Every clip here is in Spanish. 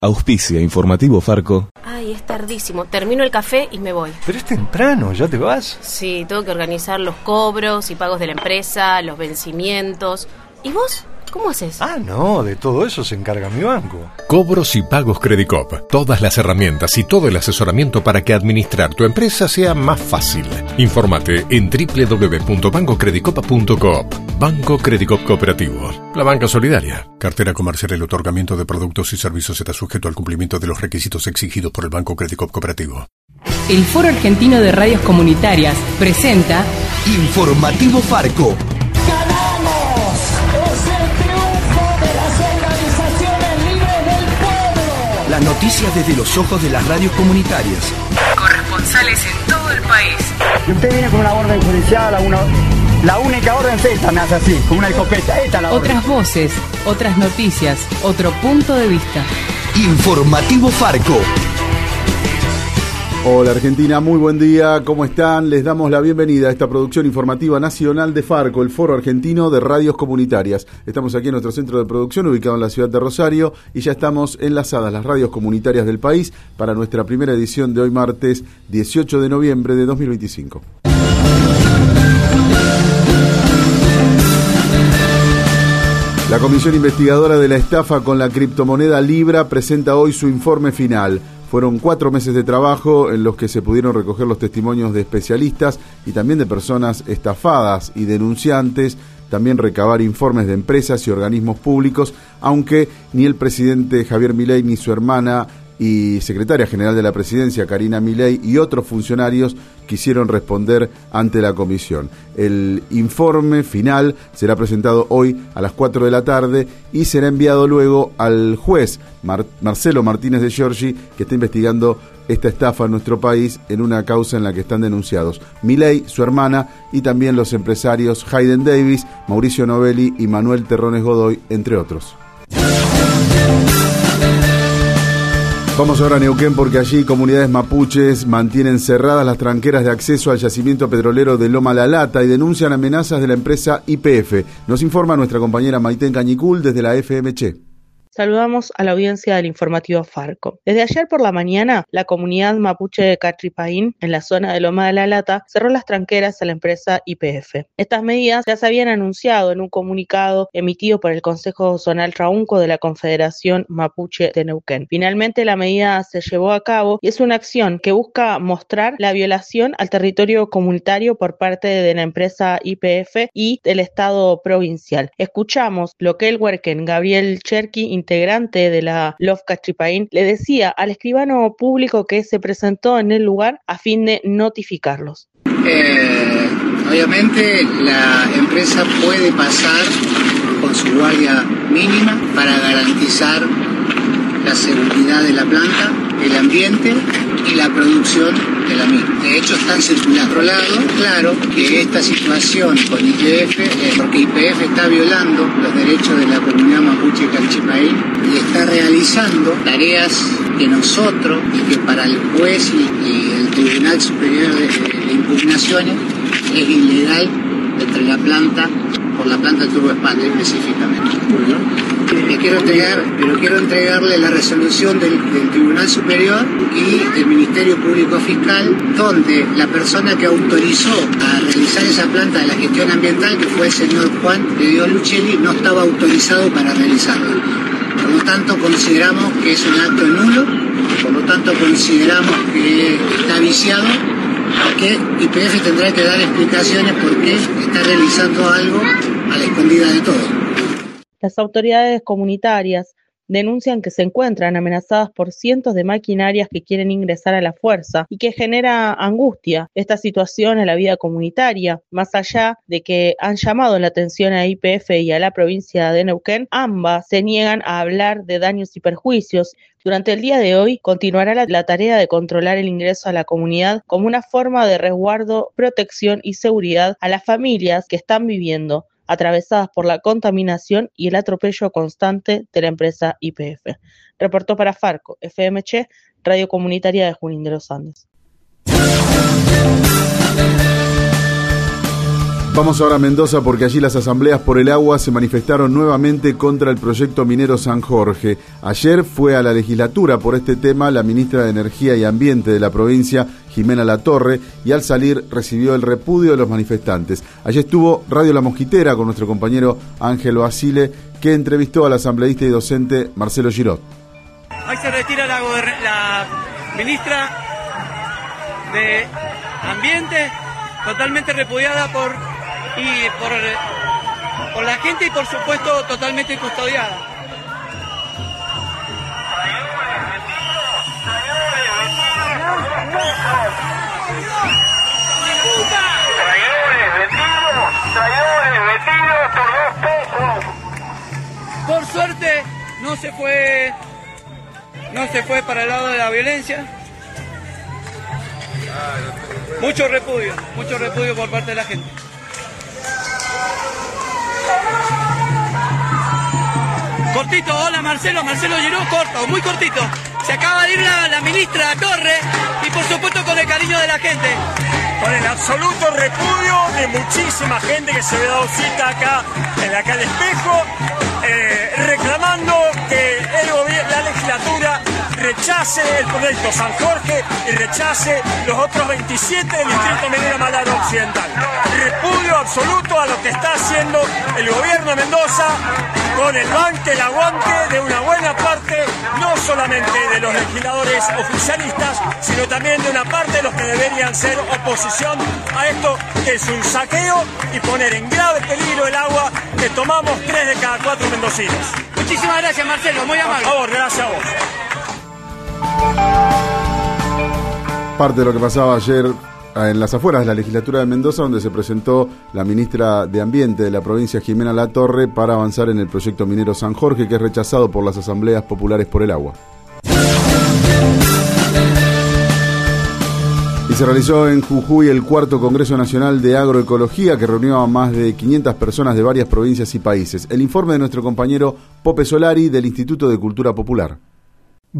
Auspicia Informativo Farco. Ay, es tardísimo. Termino el café y me voy. Pero es temprano, ¿ya te vas? Sí, tengo que organizar los cobros y pagos de la empresa, los vencimientos. ¿Y vos? ¿Cómo haces? Ah, no, de todo eso se encarga mi banco. Cobros y pagos Credicop. Todas las herramientas y todo el asesoramiento para que administrar tu empresa sea más fácil. Infórmate en www.bancocredicop.coop. Banco Credicop Cooperativo. La banca solidaria. Cartera comercial. El otorgamiento de productos y servicios está sujeto al cumplimiento de los requisitos exigidos por el Banco Credicop Cooperativo. El Foro Argentino de Radios Comunitarias presenta Informativo Farco. Las noticias desde los ojos de las radios comunitarias. corresponsales en todo el país. Y usted viene con una orden judicial, a una, la única orden es esta, me hace así, con una escopeta. Esta es la orden. Otras voces, otras noticias, otro punto de vista. Informativo Farco. Hola Argentina, muy buen día, ¿cómo están? Les damos la bienvenida a esta producción informativa nacional de Farco, el Foro Argentino de Radios Comunitarias. Estamos aquí en nuestro centro de producción ubicado en la ciudad de Rosario y ya estamos enlazadas las radios comunitarias del país para nuestra primera edición de hoy martes 18 de noviembre de 2025. La Comisión Investigadora de la Estafa con la criptomoneda Libra presenta hoy su informe final. Fueron cuatro meses de trabajo en los que se pudieron recoger los testimonios de especialistas y también de personas estafadas y denunciantes, también recabar informes de empresas y organismos públicos, aunque ni el presidente Javier Milei ni su hermana y secretaria general de la presidencia, Karina Milei, y otros funcionarios quisieron responder ante la comisión. El informe final será presentado hoy a las 4 de la tarde y será enviado luego al juez Mar- Marcelo Martínez de Giorgi, que está investigando esta estafa en nuestro país en una causa en la que están denunciados Milei, su hermana y también los empresarios Hayden Davis, Mauricio Novelli y Manuel Terrones Godoy, entre otros. Vamos ahora a Neuquén porque allí comunidades mapuches mantienen cerradas las tranqueras de acceso al yacimiento petrolero de Loma La Lata y denuncian amenazas de la empresa IPF. Nos informa nuestra compañera Maiten Cañicul desde la FMC. Saludamos a la audiencia del informativo Farco. Desde ayer por la mañana, la comunidad mapuche de Catripaín, en la zona de Loma de la Lata, cerró las tranqueras a la empresa IPF. Estas medidas ya se habían anunciado en un comunicado emitido por el Consejo Zonal Traunco de la Confederación Mapuche de Neuquén. Finalmente, la medida se llevó a cabo y es una acción que busca mostrar la violación al territorio comunitario por parte de la empresa IPF y del Estado provincial. Escuchamos lo que el huerquen Gabriel Cherky, integrante de la LOF Cachipaín, le decía al escribano público que se presentó en el lugar a fin de notificarlos. Eh, obviamente la empresa puede pasar con su guardia mínima para garantizar la seguridad de la planta, el ambiente y la producción de hecho están circulando. Por lado, claro que esta situación con IPF es porque IPF está violando los derechos de la comunidad mapuche calchipaín y está realizando tareas que nosotros y que para el juez y, y el Tribunal Superior de, de Impugnaciones es ilegal entre la planta por la planta Turbo España específicamente. Le quiero entregar, pero quiero entregarle la resolución del, del Tribunal Superior y del Ministerio Público Fiscal, donde la persona que autorizó a realizar esa planta de la gestión ambiental, que fue el señor Juan de Dios Luchelli, no estaba autorizado para realizarla. Por lo tanto, consideramos que es un acto nulo, por lo tanto, consideramos que está viciado que IPF tendrá que dar explicaciones por qué está realizando algo a la escondida de todo. Las autoridades comunitarias denuncian que se encuentran amenazadas por cientos de maquinarias que quieren ingresar a la fuerza y que genera angustia esta situación en la vida comunitaria. Más allá de que han llamado la atención a IPF y a la provincia de Neuquén, ambas se niegan a hablar de daños y perjuicios. Durante el día de hoy continuará la, tarea de controlar el ingreso a la comunidad como una forma de resguardo, protección y seguridad a las familias que están viviendo atravesadas por la contaminación y el atropello constante de la empresa IPF. Reportó para Farco, FMC, Radio Comunitaria de Junín de los Andes. Vamos ahora a Mendoza porque allí las asambleas por el agua se manifestaron nuevamente contra el proyecto minero San Jorge. Ayer fue a la legislatura por este tema la ministra de Energía y Ambiente de la provincia, Jimena Latorre, y al salir recibió el repudio de los manifestantes. Allí estuvo Radio La Mosquitera con nuestro compañero Ángel Basile, que entrevistó al asambleísta y docente Marcelo Girot. Hoy se retira la ministra de Ambiente, totalmente repudiada por y por, por la gente y por supuesto totalmente custodiada. Por suerte no se fue no se fue para el lado de la violencia. Mucho repudio, mucho repudio por parte de la gente. Cortito, hola Marcelo, Marcelo Giró, corto, muy cortito. Se acaba de ir la, ministra Torre y por supuesto con el cariño de la gente. Con el absoluto repudio de muchísima gente que se ha dado cita acá en la calle Espejo, eh, reclamando que la legislatura rechace el proyecto San Jorge y rechace los otros 27 del distrito Medina Malaro Occidental. Repudio absoluto a lo que está haciendo el gobierno de Mendoza con el banque, el aguante de una buena parte, no solamente de los legisladores oficialistas, sino también de una parte de los que deberían ser oposición a esto que es un saqueo y poner en grave peligro el agua que tomamos tres de cada cuatro mendocinos. Muchísimas gracias Marcelo, muy amable. Por favor, gracias a vos. Parte de lo que pasaba ayer en las afueras de la legislatura de Mendoza, donde se presentó la ministra de Ambiente de la provincia, Jimena Latorre, para avanzar en el proyecto minero San Jorge, que es rechazado por las asambleas populares por el agua. Y se realizó en Jujuy el cuarto Congreso Nacional de Agroecología que reunió a más de 500 personas de varias provincias y países. El informe de nuestro compañero Pope Solari del Instituto de Cultura Popular.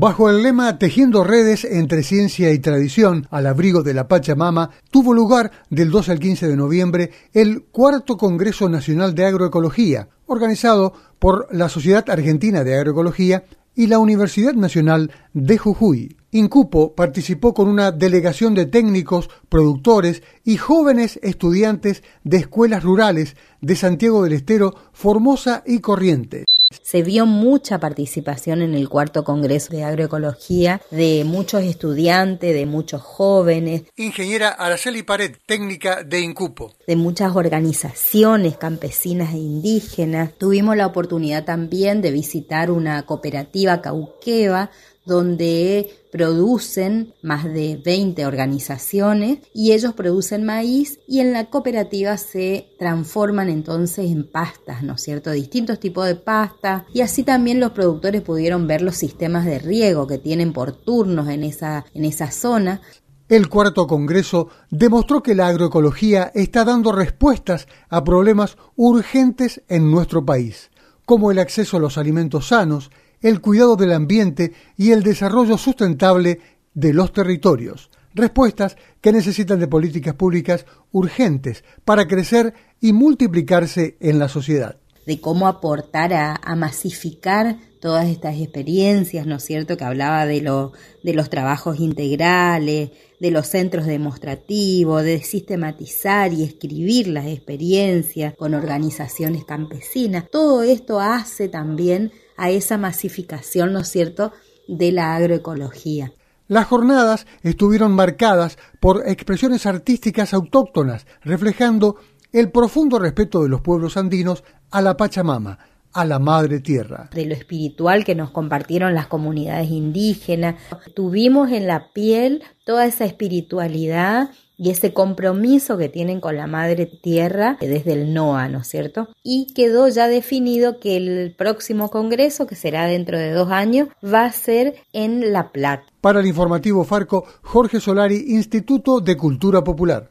Bajo el lema Tejiendo redes entre ciencia y tradición al abrigo de la Pachamama, tuvo lugar del 2 al 15 de noviembre el cuarto Congreso Nacional de Agroecología, organizado por la Sociedad Argentina de Agroecología y la Universidad Nacional de Jujuy. Incupo participó con una delegación de técnicos, productores y jóvenes estudiantes de escuelas rurales de Santiago del Estero, Formosa y Corrientes. Se vio mucha participación en el cuarto Congreso de Agroecología de muchos estudiantes, de muchos jóvenes. Ingeniera Araceli Pared, técnica de Incupo. De muchas organizaciones campesinas e indígenas. Tuvimos la oportunidad también de visitar una cooperativa cauqueva donde producen más de 20 organizaciones y ellos producen maíz y en la cooperativa se transforman entonces en pastas, ¿no es cierto? Distintos tipos de pastas y así también los productores pudieron ver los sistemas de riego que tienen por turnos en esa, en esa zona. El cuarto Congreso demostró que la agroecología está dando respuestas a problemas urgentes en nuestro país, como el acceso a los alimentos sanos, el cuidado del ambiente y el desarrollo sustentable de los territorios, respuestas que necesitan de políticas públicas urgentes para crecer y multiplicarse en la sociedad. De cómo aportar a, masificar todas estas experiencias, ¿no es cierto? Que hablaba de, lo, de los trabajos integrales, de los centros demostrativos, de sistematizar y escribir las experiencias con organizaciones campesinas. Todo esto hace también a esa masificación, ¿no es cierto?, de la agroecología. Las jornadas estuvieron marcadas por expresiones artísticas autóctonas, reflejando el profundo respeto de los pueblos andinos a la Pachamama, a la Madre Tierra. De lo espiritual que nos compartieron las comunidades indígenas. Tuvimos en la piel toda esa espiritualidad y ese compromiso que tienen con la madre tierra desde el NOA, ¿no es cierto? Y quedó ya definido que el próximo congreso, que será dentro de dos años, va a ser en La Plata. Para el informativo Farco, Jorge Solari, Instituto de Cultura Popular.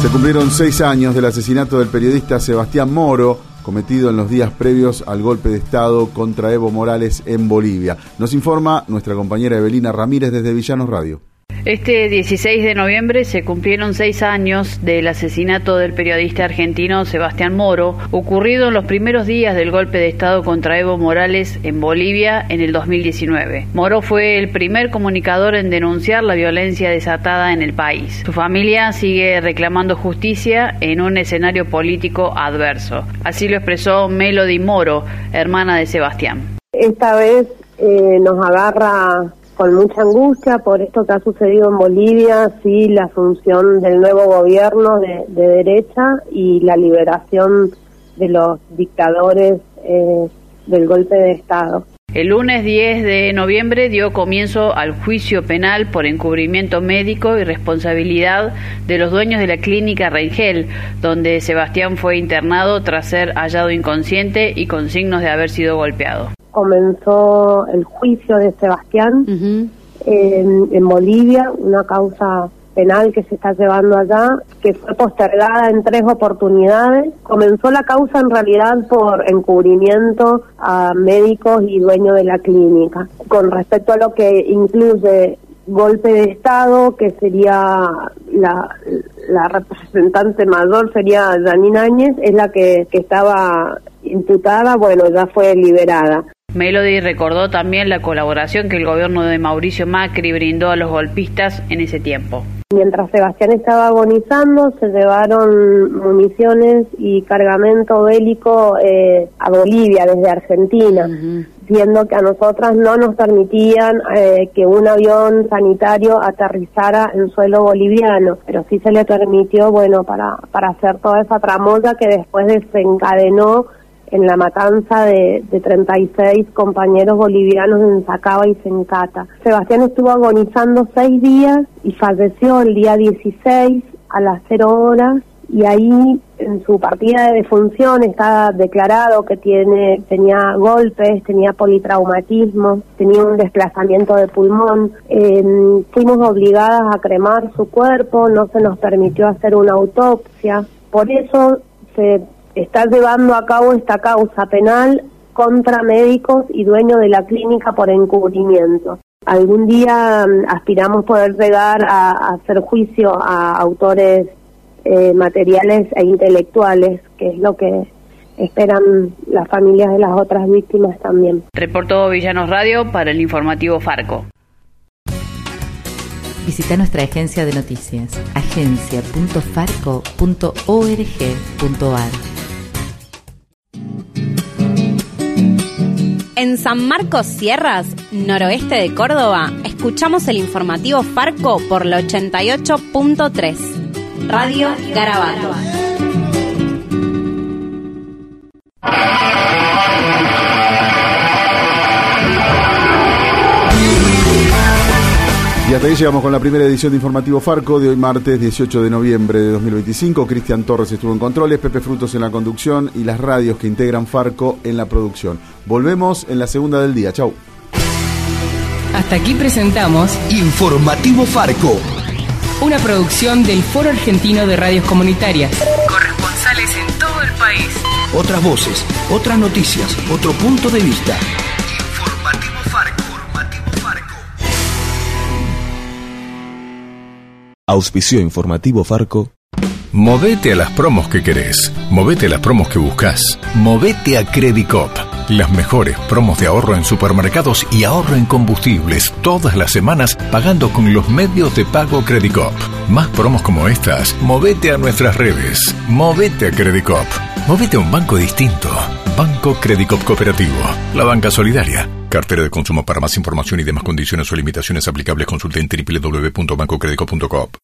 Se cumplieron seis años del asesinato del periodista Sebastián Moro, cometido en los días previos al golpe de Estado contra Evo Morales en Bolivia. Nos informa nuestra compañera Evelina Ramírez desde Villanos Radio. Este 16 de noviembre se cumplieron seis años del asesinato del periodista argentino Sebastián Moro, ocurrido en los primeros días del golpe de Estado contra Evo Morales en Bolivia en el 2019. Moro fue el primer comunicador en denunciar la violencia desatada en el país. Su familia sigue reclamando justicia en un escenario político adverso. Así lo expresó Melody Moro, hermana de Sebastián. Esta vez eh, nos agarra con mucha angustia por esto que ha sucedido en Bolivia, sí, la función del nuevo gobierno de, derecha y la liberación de los dictadores eh, del golpe de Estado. El lunes 10 de noviembre dio comienzo al juicio penal por encubrimiento médico y responsabilidad de los dueños de la clínica Rengel, donde Sebastián fue internado tras ser hallado inconsciente y con signos de haber sido golpeado comenzó el juicio de Sebastián en, Bolivia, una causa penal que se está llevando allá, que fue postergada en tres oportunidades. Comenzó la causa en realidad por encubrimiento a médicos y dueños de la clínica. Con respecto a lo que incluye golpe de Estado, que sería la, la representante mayor, sería Janine Áñez, es la que, que estaba imputada, bueno, ya fue liberada. Melody recordó también la colaboración que el gobierno de Mauricio Macri brindó a los golpistas en ese tiempo. Mientras Sebastián estaba agonizando, se llevaron municiones y cargamento bélico eh, a Bolivia desde Argentina, viendo que a nosotras no nos permitían eh, que un avión sanitario aterrizara en suelo boliviano, pero sí se le permitió, bueno, para, para hacer toda esa tramoya que después desencadenó en la matanza de, de 36 compañeros bolivianos en Sacaba y Sencata. Sebastián estuvo agonizando seis días y falleció el día 16 a las 0 horas y ahí en su partida de defunción está declarado que tiene tenía golpes, tenía politraumatismo, tenía un desplazamiento de pulmón. Em, fuimos obligadas a cremar su cuerpo, no se nos permitió hacer una autopsia. Por eso se está llevando a cabo esta causa penal contra médicos y dueños de la clínica por encubrimiento. Algún día mm, aspiramos poder llegar a, hacer juicio a autores eh, materiales e intelectuales, que es lo que esperan las familias de las otras víctimas también. Reportó Villanos Radio para el informativo Farco. Visita nuestra agencia de noticias, agencia.farco.org.ar. En San Marcos Sierras, noroeste de Córdoba, escuchamos el informativo Farco por la 88.3. Radio Garabato. Y hasta ahí llegamos con la primera edición de Informativo Farco de hoy martes 18 de noviembre de 2025. Cristian Torres estuvo en controles, Pepe Frutos en la conducción y las radios que integran Farco en la producción. Volvemos en la segunda del día. Chau. Hasta aquí presentamos Informativo Farco. Una producción del Foro Argentino de Radios Comunitarias. Corresponsales en todo el país. Otras voces, otras noticias, otro punto de vista. Auspicio informativo Farco. Movete a las promos que querés. Movete a las promos que buscas. Movete a Credicop. Las mejores promos de ahorro en supermercados y ahorro en combustibles todas las semanas pagando con los medios de pago Credicop. Más promos como estas, movete a nuestras redes. Movete a Credicop. Movete a un banco distinto. Banco Credicop Cooperativo. La banca solidaria. Cartera de consumo para más información y demás condiciones o limitaciones aplicables consulte en www.bancocredico.com.